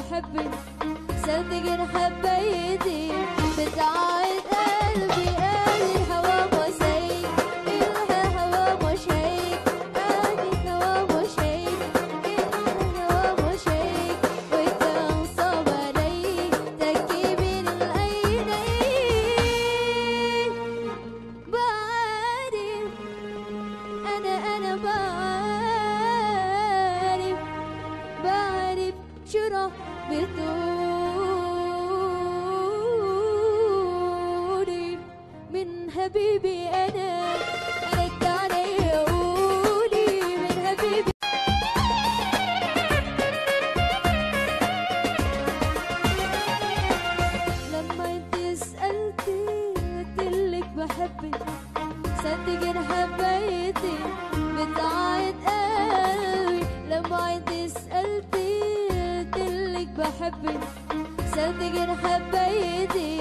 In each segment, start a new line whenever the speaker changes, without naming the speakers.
بحبك صدق أنا حبيتي. قلبي قال الهوا مش هيك الهوا مش هيك قال الهوا مش هيك الهوا مش هيك صعب علي تكي بعرف أنا أنا بعرف بتقولي من حبيبي أنا. بحبك صدق حبيتي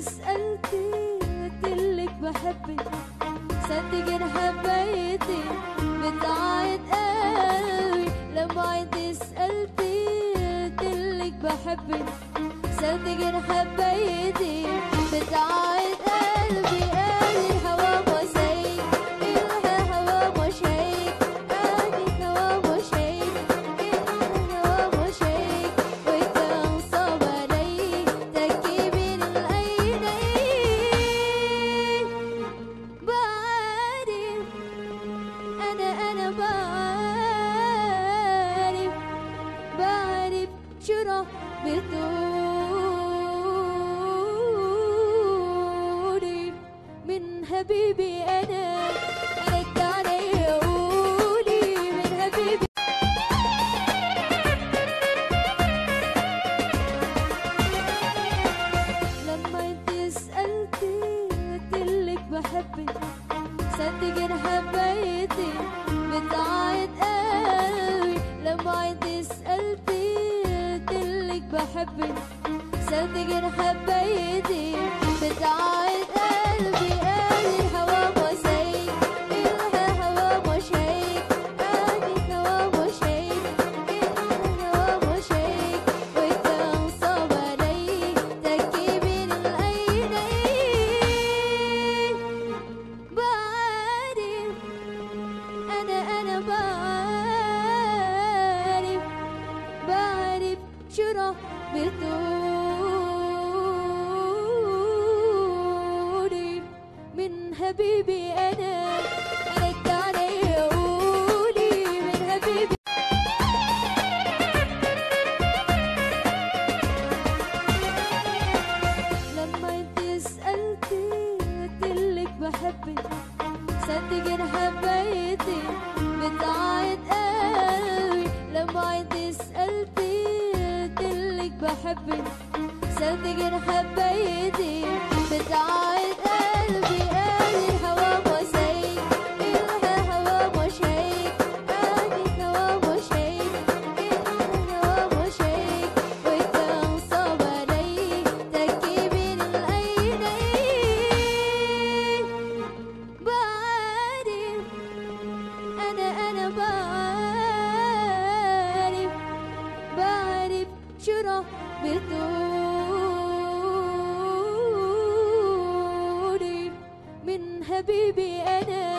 سألتي قلتلك بحبك صدق أنا حبيتي بتعايد قوي. لما أنت سألتي قلتلك بحبك صدق أنا حبيتي بتعايد صدق أنا حبيتي بتعايد قوي. لما قلتلك بحبك قلبي بتقولي من حبيبي أنا رد بحبك صدق أنا حبيتي بتعايد قلبي قال الهوا مش هيك الهوا مش هيك قال الهوا مش هيك الهوا مش هيك وكان صعب علي تكي بين العينين بعرف أنا أنا بعرف. بعرف. شو راح بتقولي من حبيبي أنا